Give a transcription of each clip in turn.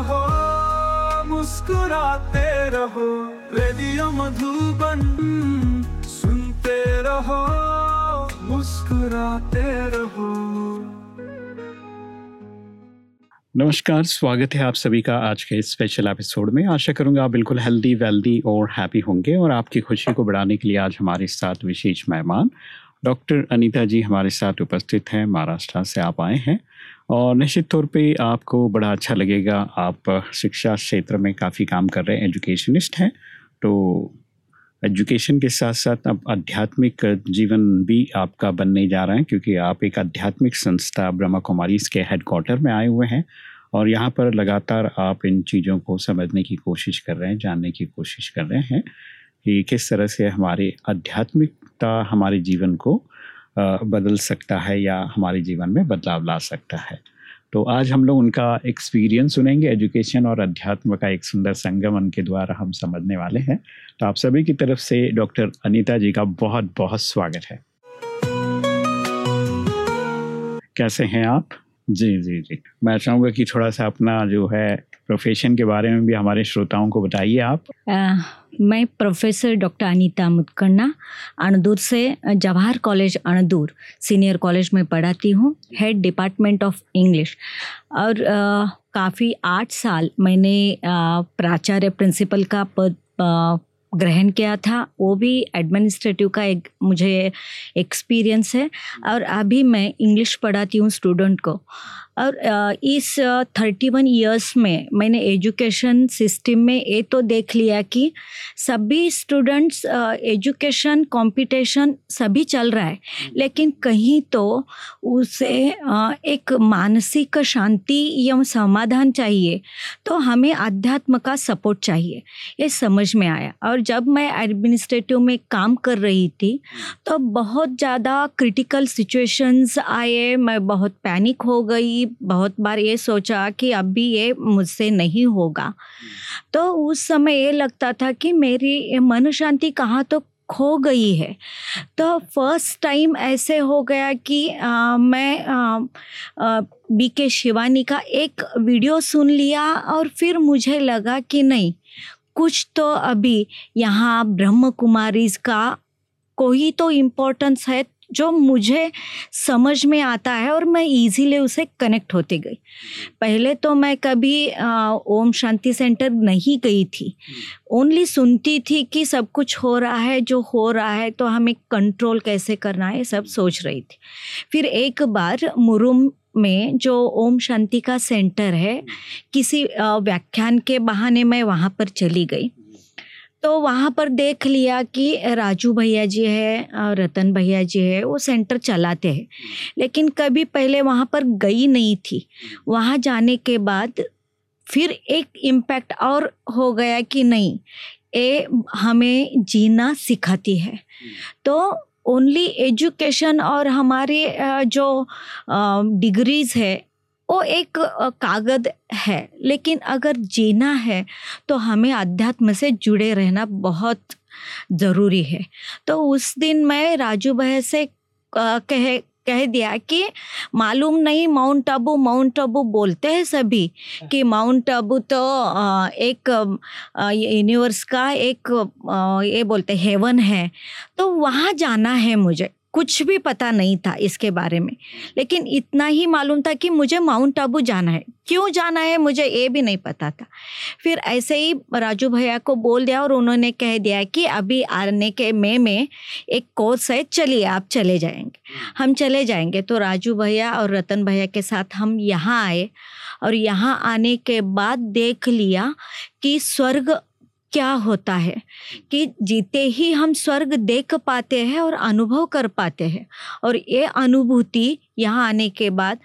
रहो, मुस्कुराते रहो, रेडियो मधुबन सुनते रहो, मुस्कुराते रहो। नमस्कार, स्वागत है आप सभी का आज के स्पेशल एपिसोड में। आशा करूँगा आप बिल्कुल हेल्दी वेल्दी और हैप्पी होंगे और आपकी खुशी को बढ़ाने के लिए आज हमारे साथ विशेष मेहमान डॉक्टर अनीता जी हमारे साथ उपस्थित हैं, महाराष्ट्र से आप आए हैं। और निश्चित तौर पे आपको बड़ा अच्छा लगेगा। आप शिक्षा क्षेत्र में काफ़ी काम कर रहे हैं, एजुकेशनिस्ट हैं तो एजुकेशन के साथ साथ अब आध्यात्मिक जीवन भी आपका बनने जा रहा है, क्योंकि आप एक आध्यात्मिक संस्था ब्रह्मा कुमारी के हेडक्वार्टर में आए हुए हैं और यहाँ पर लगातार आप इन चीज़ों को समझने की कोशिश कर रहे हैं, जानने की कोशिश कर रहे हैं कि किस तरह से हमारे आध्यात्मिकता, हमारे जीवन को बदल सकता है या हमारे जीवन में बदलाव ला सकता है। तो आज हम लोग उनका एक्सपीरियंस सुनेंगे एजुकेशन और अध्यात्म का एक सुंदर संगम उनके द्वारा हम समझने वाले हैं। तो आप सभी की तरफ़ से डॉक्टर अनीता जी का बहुत बहुत स्वागत है। कैसे हैं आप? जी जी जी। मैं चाहूँगा कि थोड़ा सा अपना जो है प्रोफेशन के बारे में भी हमारे श्रोताओं को बताइए आप। आ, मैं प्रोफेसर डॉक्टर अनीता मुतकन्ना अणदूर से Jawahar college Andur senior college में पढ़ाती हूँ हेड डिपार्टमेंट ऑफ़ इंग्लिश और काफ़ी आठ साल मैंने प्राचार्य प्रिंसिपल का पद ग्रहण किया था, वो भी एडमिनिस्ट्रेटिव का एक मुझे एक्सपीरियंस है। और अभी मैं इंग्लिश पढ़ाती हूँ स्टूडेंट को। और इस थर्टी वन ईयर्स में मैंने एजुकेशन सिस्टम में ये तो देख लिया कि सभी स्टूडेंट्स एजुकेशन कंपटीशन सभी चल रहा है। लेकिन कहीं तो उसे एक मानसिक शांति एवं समाधान चाहिए तो हमें अध्यात्म का सपोर्ट चाहिए। ये समझ में आया। और जब मैं एडमिनिस्ट्रेटिव में काम कर रही थी तो बहुत ज़्यादा क्रिटिकल सिचुएशंस आए मैं बहुत पैनिक हो गई बहुत बार ये सोचा कि अभी ये मुझसे नहीं होगा। तो उस समय ये लगता था कि मेरी मन शांति कहाँ तो खो गई है। तो फ़र्स्ट टाइम ऐसे हो गया कि आ, मैं बी के शिवानी का एक वीडियो सुन लिया और फिर मुझे लगा कि नहीं कुछ तो अभी यहाँ ब्रह्म कुमारी का कोई तो इम्पोर्टेंस है जो मुझे समझ में आता है और मैं इजीली उसे कनेक्ट होती गई। पहले तो मैं कभी ओम शांति सेंटर नहीं गई थी। ओनली सुनती थी कि सब कुछ हो रहा है, जो हो रहा है तो हमें कंट्रोल कैसे करना है सब सोच रही थी। फिर एक बार मुरुम में जो ओम शांति का सेंटर है, किसी व्याख्यान के बहाने मैं वहाँ पर चली गई। तो वहाँ पर देख लिया कि राजू भैया जी है रतन भैया जी है वो सेंटर चलाते हैं। लेकिन कभी पहले वहाँ पर गई नहीं थी। वहाँ जाने के बाद फिर एक इम्पैक्ट और हो गया कि नहीं ये हमें जीना सिखाती है। तो ओनली एजुकेशन और हमारे जो डिग्रीज है वो एक कागज़ है, लेकिन अगर जीना है तो हमें अध्यात्म से जुड़े रहना बहुत ज़रूरी है। तो उस दिन मैं राजू भाई से कह कह दिया कि मालूम नहीं, माउंट आबू माउंट आबू बोलते हैं सभी कि माउंट आबू तो एक यूनिवर्स का एक ये बोलते हेवन है। तो वहाँ जाना है मुझे। कुछ भी पता नहीं था इसके बारे में। लेकिन इतना ही मालूम था कि मुझे माउंट आबू जाना है। क्यों जाना है मुझे ये भी नहीं पता था। फिर ऐसे ही राजू भैया को बोल दिया और उन्होंने कह दिया कि अभी आने के मई में एक कोर्स है चलिए आप चले जाएँगे। हम चले जाएँगे तो राजू भैया और रतन भैया के साथ हम यहाँ आए और यहाँ आने के बाद देख लिया कि स्वर्ग क्या होता है कि जीते ही हम स्वर्ग देख पाते हैं और अनुभव कर पाते हैं। और ये अनुभूति यहाँ आने के बाद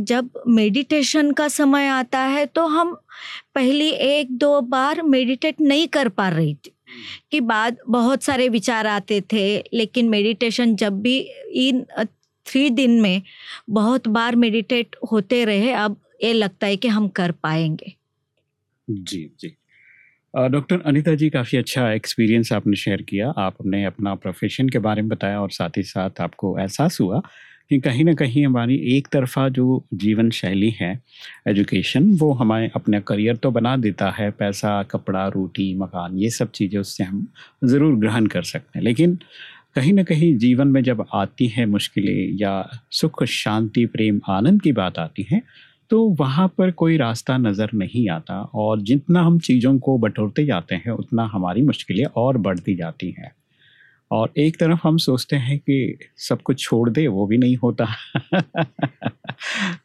जब मेडिटेशन का समय आता है तो हम पहली एक दो बार मेडिटेट नहीं कर पा रही थी। कि बाद बहुत सारे विचार आते थे, लेकिन मेडिटेशन जब भी इन थ्री दिन में बहुत बार मेडिटेट होते रहे, अब ये लगता है कि हम कर पाएँगे। जी जी। डॉक्टर अनिता जी, काफ़ी अच्छा एक्सपीरियंस आपने शेयर किया। आपने अपना प्रोफेशन के बारे में बताया और साथ ही साथ आपको एहसास हुआ कि कहीं ना कहीं हमारी एक तरफा जो जीवन शैली है एजुकेशन वो हमारे अपना करियर तो बना देता है। पैसा, कपड़ा, रोटी, मकान, ये सब चीज़ें उससे हम ज़रूर ग्रहण कर सकते हैं। लेकिन कहीं ना कहीं जीवन में जब आती है मुश्किलें या सुख, शांति, प्रेम, आनंद की बात आती है तो वहाँ पर कोई रास्ता नज़र नहीं आता और जितना हम चीज़ों को बटोरते जाते हैं, उतना हमारी मुश्किलें और बढ़ती जाती हैं। और एक तरफ़ हम सोचते हैं कि सब कुछ छोड़ दे, वो भी नहीं होता।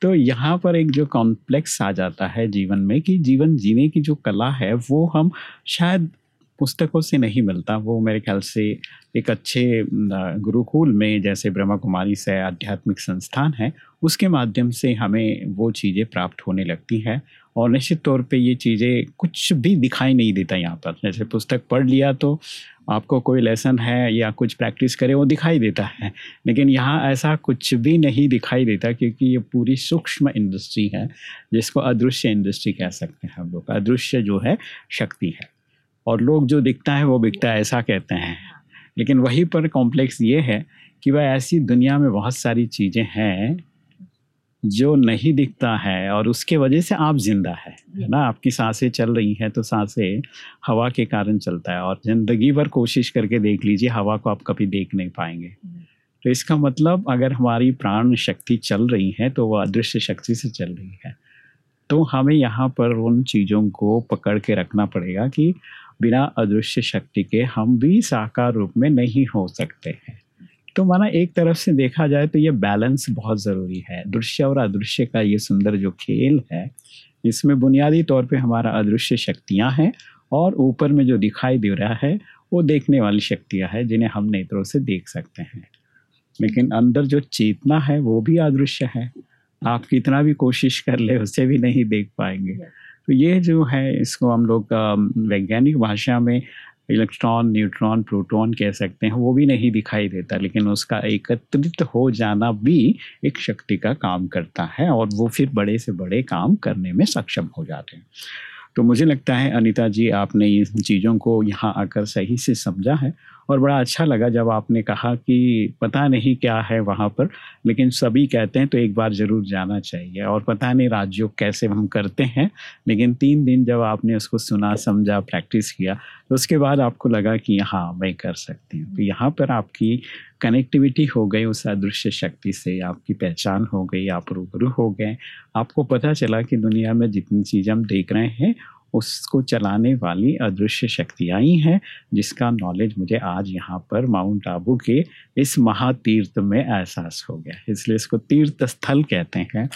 तो यहाँ पर एक जो कॉम्प्लेक्स आ जाता है जीवन में कि जीवन जीने की जो कला है, वो हम शायद पुस्तकों से नहीं मिलता। वो मेरे ख्याल से एक अच्छे गुरुकुल में जैसे ब्रह्मा कुमारी से आध्यात्मिक संस्थान है, उसके माध्यम से हमें वो चीज़ें प्राप्त होने लगती हैं और निश्चित तौर पे ये चीज़ें कुछ भी दिखाई नहीं देता यहाँ पर। जैसे पुस्तक पढ़ लिया तो आपको कोई लेसन है या कुछ प्रैक्टिस करे, वो दिखाई देता है। लेकिन यहाँ ऐसा कुछ भी नहीं दिखाई देता क्योंकि ये पूरी सूक्ष्म इंडस्ट्री है, जिसको अदृश्य इंडस्ट्री कह सकते हैं हम लोग। अदृश्य जो है, शक्ति है। और लोग जो दिखता है वो बिकता है, ऐसा कहते हैं। लेकिन वहीं पर कॉम्प्लेक्स ये है कि वह ऐसी दुनिया में बहुत सारी चीज़ें हैं जो नहीं दिखता है और उसके वजह से आप ज़िंदा है है ना? आपकी साँसें चल रही हैं तो साँसें हवा के कारण चलता है और ज़िंदगी भर कोशिश करके देख लीजिए, हवा को आप कभी देख नहीं पाएँगे। तो इसका मतलब अगर हमारी प्राण शक्ति चल रही है तो वह अदृश्य शक्ति से चल रही है। तो हमें यहाँ पर उन चीज़ों को पकड़ के रखना पड़ेगा कि बिना अदृश्य शक्ति के हम भी साकार रूप में नहीं हो सकते हैं। तो माना एक तरफ़ से देखा जाए तो ये बैलेंस बहुत ज़रूरी है। दृश्य और अदृश्य का ये सुंदर जो खेल है, इसमें बुनियादी तौर पे हमारा अदृश्य शक्तियाँ हैं और ऊपर में जो दिखाई दे रहा है, वो देखने वाली शक्तियाँ हैं जिन्हें हम नेत्रों से देख सकते हैं। लेकिन अंदर जो चेतना है वो भी अदृश्य है। आप कितना भी कोशिश कर ले, उसे भी नहीं देख पाएँगे। तो ये जो है, इसको हम लोग वैज्ञानिक भाषा में इलेक्ट्रॉन, न्यूट्रॉन, प्रोटॉन कह सकते हैं, वो भी नहीं दिखाई देता, लेकिन उसका एकत्रित हो जाना भी एक शक्ति का काम करता है और वो फिर बड़े से बड़े काम करने में सक्षम हो जाते हैं। तो मुझे लगता है, अनीता जी, आपने इन चीज़ों को यहाँ आकर सही से समझा है और बड़ा अच्छा लगा जब आपने कहा कि पता नहीं क्या है वहाँ पर, लेकिन सभी कहते हैं तो एक बार ज़रूर जाना चाहिए। और पता नहीं राजयोग कैसे हम करते हैं, लेकिन तीन दिन जब आपने उसको सुना, समझा, प्रैक्टिस किया तो उसके बाद आपको लगा कि हाँ मैं कर सकती हूँ। तो यहाँ पर आपकी कनेक्टिविटी हो गई, उस अदृश्य शक्ति से, आपकी पहचान हो गई, आप रूबरू हो गए। आपको पता चला कि दुनिया में जितनी चीज़ हम देख रहे हैं उसको चलाने वाली अदृश्य शक्तियाँ ही हैं जिसका नॉलेज मुझे आज यहाँ पर माउंट आबू के इस महातीर्थ में एहसास हो गया इसलिए इसको तीर्थ स्थल कहते हैं।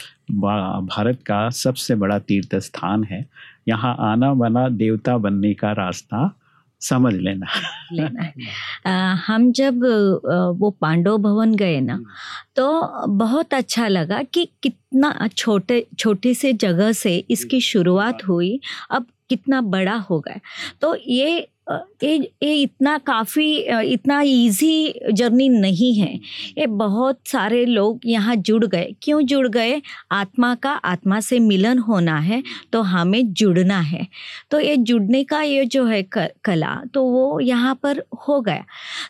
भारत का सबसे बड़ा तीर्थ स्थान है। यहाँ आना बना देवता बनने का रास्ता समझ लेना। लेना आ, हम जब वो पांडव भवन गए ना हम्म। तो बहुत अच्छा लगा कि कितना छोटे छोटे से जगह से इसकी शुरुआत हुई। अब कितना बड़ा होगा। तो ये ये ये इतना काफ़ी इतना इजी जर्नी नहीं है। ये बहुत सारे लोग यहाँ जुड़ गए। क्यों जुड़ गए? आत्मा का आत्मा से मिलन होना है तो हमें जुड़ना है। तो ये जुड़ने का ये जो है कला तो वो यहाँ पर हो गया।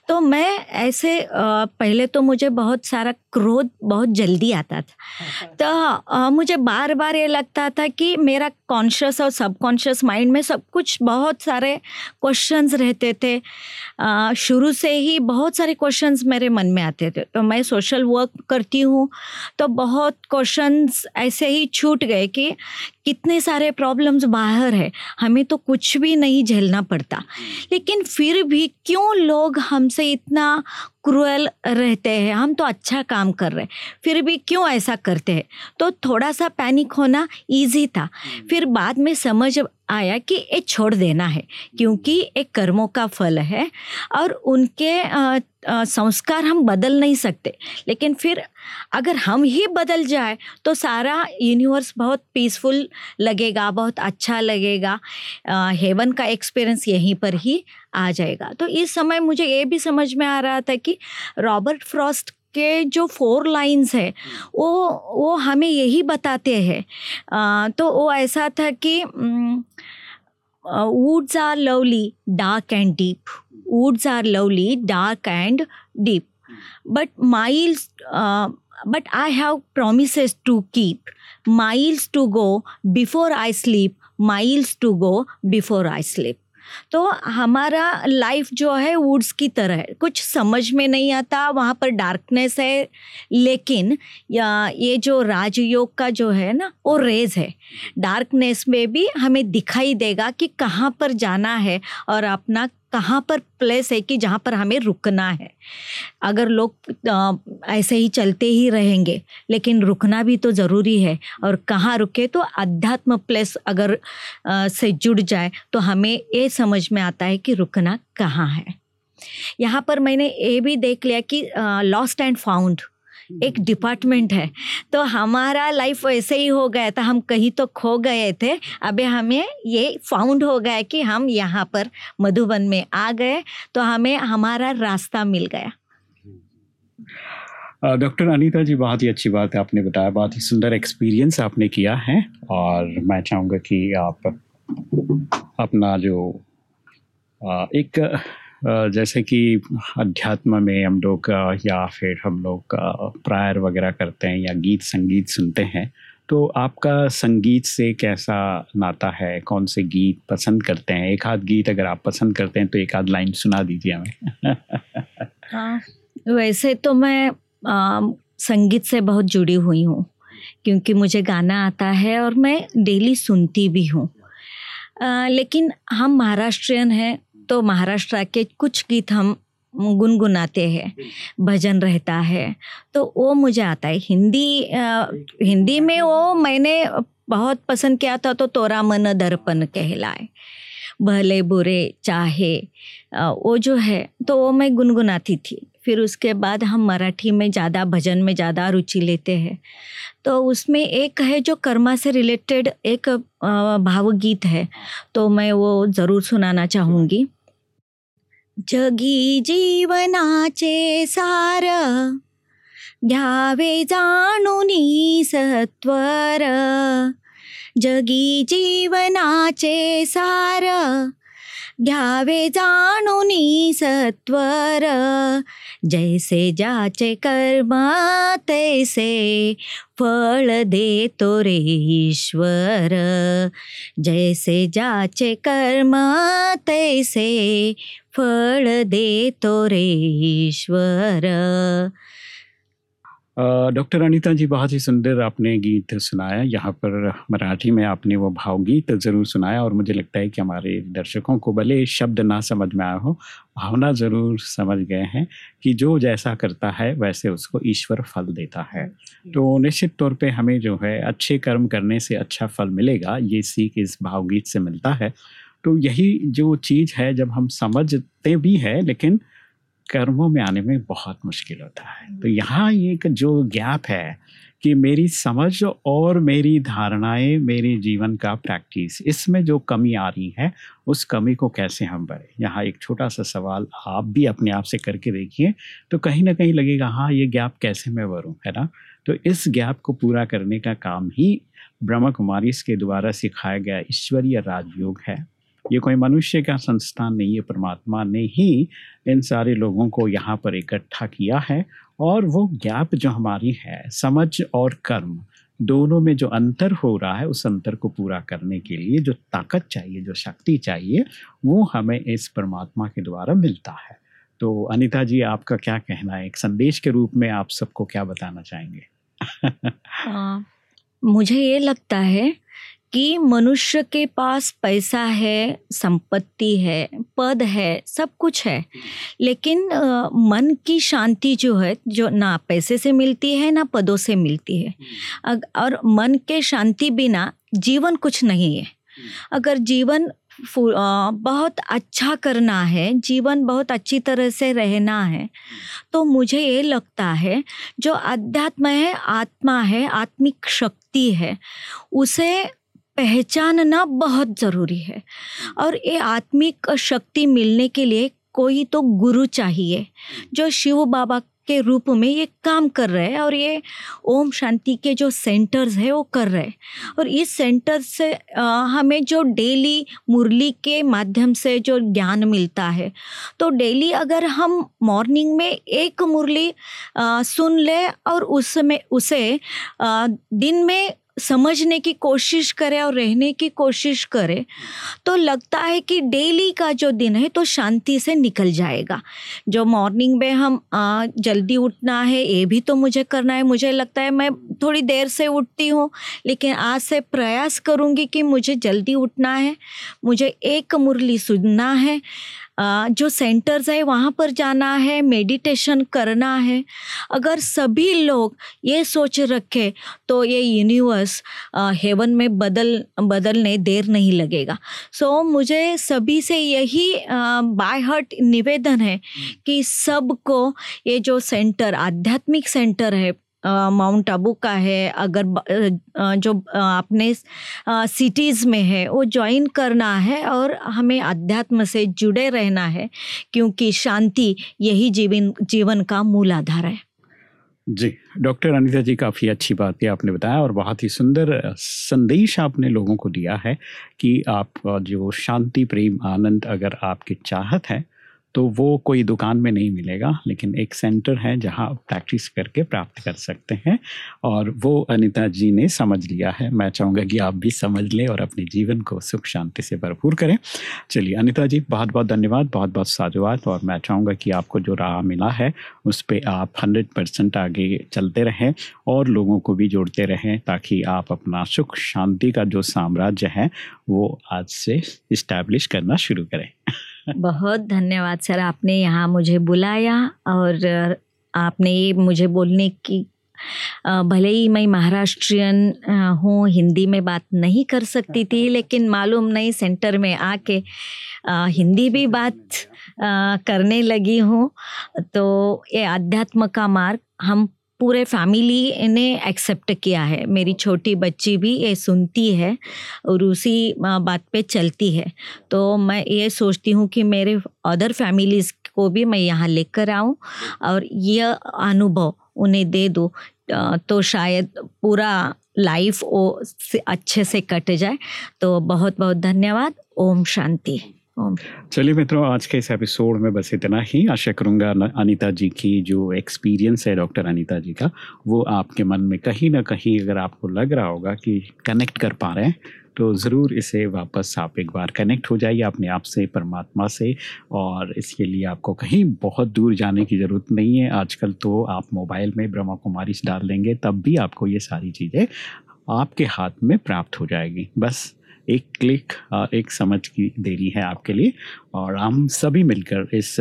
तो मैं ऐसे पहले तो मुझे बहुत सारा क्रोध बहुत जल्दी आता था। तो मुझे बार बार ये लगता था कि मेरा कॉन्शियस और सबकॉन्शियस माइंड में सब कुछ बहुत सारे क्वेश्चंस रहते थे। शुरू से ही बहुत सारे क्वेश्चंस मेरे मन में आते थे। तो मैं सोशल वर्क करती हूँ तो बहुत क्वेश्चंस ऐसे ही छूट गए कि कितने सारे प्रॉब्लम्स बाहर है। हमें तो कुछ भी नहीं झेलना पड़ता। लेकिन फिर भी क्यों लोग हमसे इतना क्रूअल रहते हैं? हम तो अच्छा काम कर रहे हैं। फिर भी क्यों ऐसा करते हैं? तो थोड़ा सा पैनिक होना इजी था। फिर बाद में समझ आया कि ये छोड़ देना है क्योंकि एक कर्मों का फल है और उनके आ, आ, संस्कार हम बदल नहीं सकते। लेकिन फिर अगर हम ही बदल जाए तो सारा यूनिवर्स बहुत पीसफुल लगेगा बहुत अच्छा लगेगा। आ, हेवन का एक्सपीरियंस यहीं पर ही आ जाएगा। तो इस समय मुझे ये भी समझ में आ रहा था कि रॉबर्ट फ्रॉस्ट के जो फोर लाइंस है वो वो हमें यही बताते हैं। तो वो ऐसा था कि Uh, woods are lovely, dark and deep. Woods are lovely, dark and deep. But miles, uh, but I have promises to keep, miles to go before I sleep, miles to go before I sleep. तो हमारा life जो है woods की तरह है। कुछ समझ में नहीं आता, वहाँ पर डार्कनेस है, लेकिन या ये जो राजयोग का जो है ना, वो रेज है। डार्कनेस में भी हमें दिखाई देगा कि कहाँ पर जाना है और अपना कहाँ पर प्लेस है कि जहाँ पर हमें रुकना है। अगर लोग ऐसे ही चलते ही रहेंगे, लेकिन रुकना भी तो ज़रूरी है। और कहाँ रुके तो अध्यात्म प्लेस अगर से जुड़ जाए तो हमें ये समझ में आता है कि रुकना कहाँ है। यहाँ पर मैंने ये भी देख लिया कि लॉस्ट एंड फाउंड एक डिपार्टमेंट है। तो हमारा लाइफ ऐसे ही हो गया था। हम कहीं तो खो गए थे। अभी हमें ये फाउंड हो गया कि हम यहाँ पर मधुबन में आ गए। तो हमें हमारा रास्ता मिल गया। डॉक्टर अनीता जी, बहुत ही अच्छी बात है आपने बताया। बहुत ही सुंदर एक्सपीरियंस आपने किया है। और मैं चाहूँगा कि आप अपना जो एक जैसे कि अध्यात्म में हम लोग या फिर हम लोग प्रायर वगैरह करते हैं या गीत संगीत सुनते हैं। तो आपका संगीत से कैसा नाता है? कौन से गीत पसंद करते हैं? एक आध गीत अगर आप पसंद करते हैं तो एक आध लाइन सुना दीजिए हमें। हाँ वैसे तो मैं आ, संगीत से बहुत जुड़ी हुई हूँ क्योंकि मुझे गाना आता है और मैं डेली सुनती भी हूँ। लेकिन हम महाराष्ट्रियन हैं तो महाराष्ट्र के कुछ गीत हम गुनगुनाते हैं भजन रहता है। तो वो मुझे आता है। हिंदी आ, हिंदी में वो मैंने बहुत पसंद किया था तो तोरा मन दर्पण कहलाए। भले बुरे चाहे वो जो है तो वो मैं गुनगुनाती थी। फिर उसके बाद हम मराठी में ज़्यादा भजन में ज़्यादा रुचि लेते हैं। तो उसमें एक है जो कर्मा से रिलेटेड एक भावगीत है तो मैं वो ज़रूर सुनाना चाहूँगी। जगी जीवनाचे सार घ्यावे जाणून सत्वर. जगी जीवनाचे सार घ्यावे जाणून सत्वर जैसे जाचे कर्म, तैसे फळ देतो रे ईश्वर। जैसे जाचे कर्म, तैसे फळ देतो रे ईश्वर। डॉक्टर अनीता जी बहुत ही सुंदर आपने गीत सुनाया। यहाँ पर मराठी में आपने वो भावगीत ज़रूर सुनाया और मुझे लगता है कि हमारे दर्शकों को भले शब्द ना समझ में आया हो भावना ज़रूर समझ गए हैं कि जो जैसा करता है वैसे उसको ईश्वर फल देता है। तो निश्चित तौर पे हमें जो है अच्छे कर्म करने से अच्छा फल मिलेगा ये सीख इस भावगीत से मिलता है। तो यही जो चीज़ है जब हम समझते भी है लेकिन कर्मों में आने में बहुत मुश्किल होता है। तो यहाँ एक जो गैप है कि मेरी समझ और मेरी धारणाएँ मेरे जीवन का प्रैक्टिस इसमें जो कमी आ रही है उस कमी को कैसे हम भरें यहाँ एक छोटा सा सवाल आप भी अपने आप से करके देखिए तो कहीं ना कहीं लगेगा हाँ ये गैप कैसे मैं भरूँ है ना? तो इस गैप को पूरा करने का काम ही ब्रह्मा कुमारी के द्वारा सिखाया गया ईश्वरीय राजयोग है। ये कोई मनुष्य का संस्थान नहीं है परमात्मा ने ही इन सारे लोगों को यहाँ पर इकट्ठा किया है और वो गैप जो हमारी है समझ और कर्म दोनों में जो अंतर हो रहा है उस अंतर को पूरा करने के लिए जो ताकत चाहिए जो शक्ति चाहिए वो हमें इस परमात्मा के द्वारा मिलता है। तो अनिता जी आपका क्या कहना है? एक संदेश के रूप में आप सबको क्या बताना चाहेंगे? आ, मुझे ये लगता है कि मनुष्य के पास पैसा है संपत्ति है पद है सब कुछ है। लेकिन आ, मन की शांति जो है जो ना पैसे से मिलती है ना पदों से मिलती है। और मन के शांति बिना जीवन कुछ नहीं है। अगर जीवन बहुत अच्छा करना है जीवन बहुत अच्छी तरह से रहना है तो मुझे ये लगता है जो अध्यात्म है आत्मा है आत्मिक शक्ति है उसे पहचानना बहुत ज़रूरी है। और ये आत्मिक शक्ति मिलने के लिए कोई तो गुरु चाहिए, जो शिव बाबा के रूप में ये काम कर रहे हैं और ये ओम शांति के जो सेंटर्स है, वो कर रहे हैं। और इस सेंटर से हमें जो डेली मुरली के माध्यम से जो ज्ञान मिलता है तो डेली अगर हम मॉर्निंग में एक मुरली सुन ले और उसमें, उसे दिन में समझने की कोशिश करें और रहने की कोशिश करें तो लगता है कि डेली का जो दिन है तो शांति से निकल जाएगा। जो मॉर्निंग में हम आ, जल्दी उठना है ये भी तो मुझे करना है। मुझे लगता है मैं थोड़ी देर से उठती हूँ लेकिन आज से प्रयास करूँगी कि मुझे जल्दी उठना है मुझे एक मुरली सुनना है। जो सेंटर्स है वहाँ पर जाना है मेडिटेशन करना है। अगर सभी लोग ये सोच रखे तो ये यूनिवर्स हेवन में बदल बदलने देर नहीं लगेगा। सो so, मुझे सभी से यही बाय हार्ट निवेदन है कि सबको ये जो सेंटर आध्यात्मिक सेंटर है माउंट आबू का है, अगर जो अपने सिटीज़ में है, वो ज्वाइन करना है और हमें अध्यात्म से जुड़े रहना है, क्योंकि शांति यही जीवन जीवन का मूल आधार है। जी, डॉक्टर अनिता जी, काफ़ी अच्छी बात है आपने बताया और बहुत ही सुंदर संदेश आपने लोगों को दिया है कि आप जो शांति, प्रेम, आनंद अगर आपकी चाहत है तो वो कोई दुकान में नहीं मिलेगा, लेकिन एक सेंटर है जहाँ प्रैक्टिस करके प्राप्त कर सकते हैं। और वो अनिता जी ने समझ लिया है। मैं चाहूँगा कि आप भी समझ लें और अपने जीवन को सुख शांति से भरपूर करें। चलिए, अनिता जी बहुत बहुत धन्यवाद बहुत बहुत साधुवाद। और मैं चाहूँगा कि आपको जो राह मिला है, उस पर आप हंड्रेड परसेंट आगे चलते रहें और लोगों को भी जोड़ते रहें ताकि आप अपना सुख शांति का जो साम्राज्य है, वो आज से इस्टेब्लिश करना शुरू करें। बहुत धन्यवाद सर आपने यहाँ मुझे बुलाया और आपने ये मुझे बोलने की भले ही मैं महाराष्ट्रियन हूँ हिंदी में बात नहीं कर सकती थी लेकिन मालूम नहीं सेंटर में आके हिंदी भी बात करने लगी हूँ। तो ये अध्यात्म का मार्ग हम पूरे फैमिली ने एक्सेप्ट किया है। मेरी छोटी बच्ची भी ये सुनती है और उसी बात पे चलती है। तो मैं ये सोचती हूँ कि मेरे अदर फैमिलीज़ को भी मैं यहाँ लेकर आऊँ और यह अनुभव उन्हें दे दूँ। तो शायद पूरा लाइफ वो अच्छे से कट जाए। तो बहुत बहुत धन्यवाद। ओम शांति। चलिए मित्रों, आज के इस एपिसोड में बस इतना ही। आशा करूँगा अनीता जी की जो एक्सपीरियंस है डॉक्टर अनीता जी का, वो आपके मन में कहीं ना कहीं अगर आपको लग रहा होगा कि कनेक्ट कर पा रहे हैं तो ज़रूर इसे वापस आप एक बार कनेक्ट हो जाइए अपने आप से, परमात्मा से, और इसके लिए आपको कहीं बहुत दूर जाने की ज़रूरत नहीं है। आजकल तो आप मोबाइल में ब्रह्मा कुमारी डाल देंगे तब भी आपको ये सारी चीज़ें आपके हाथ में प्राप्त हो जाएगी। बस एक क्लिक एक समझ की देरी है आपके लिए। और हम सभी मिलकर इस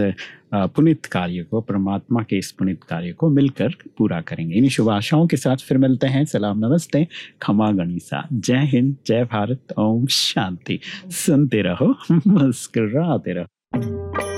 पुनित कार्य को, परमात्मा के इस पुनित कार्य को मिलकर पूरा करेंगे। इन्हीं शुभ आशाओं के साथ फिर मिलते हैं। सलाम, नमस्ते। खमा गणिसा। जय हिंद, जय भारत। ओम शांति। सुनते रहो, मुस्कराते रहो।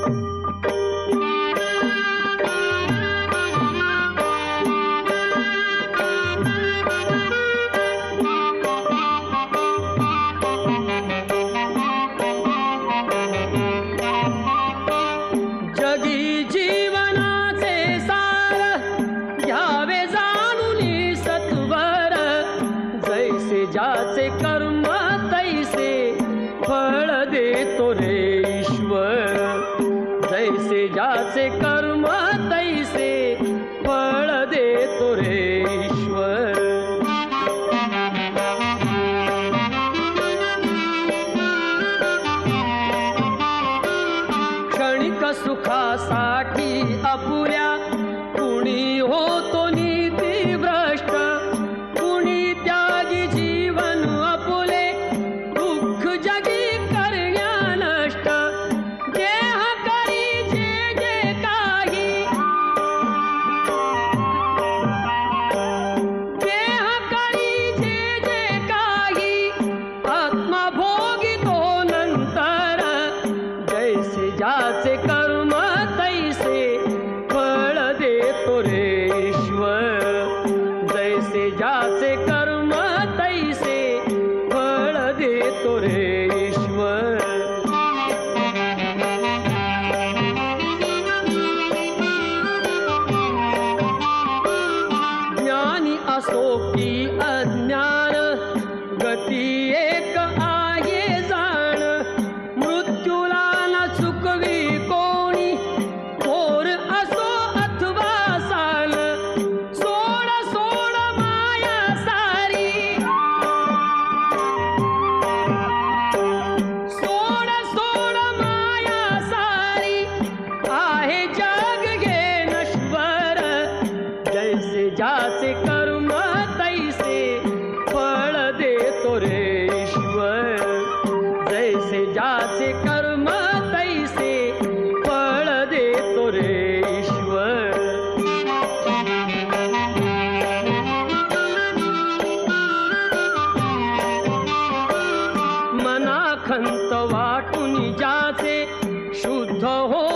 pastores. 他。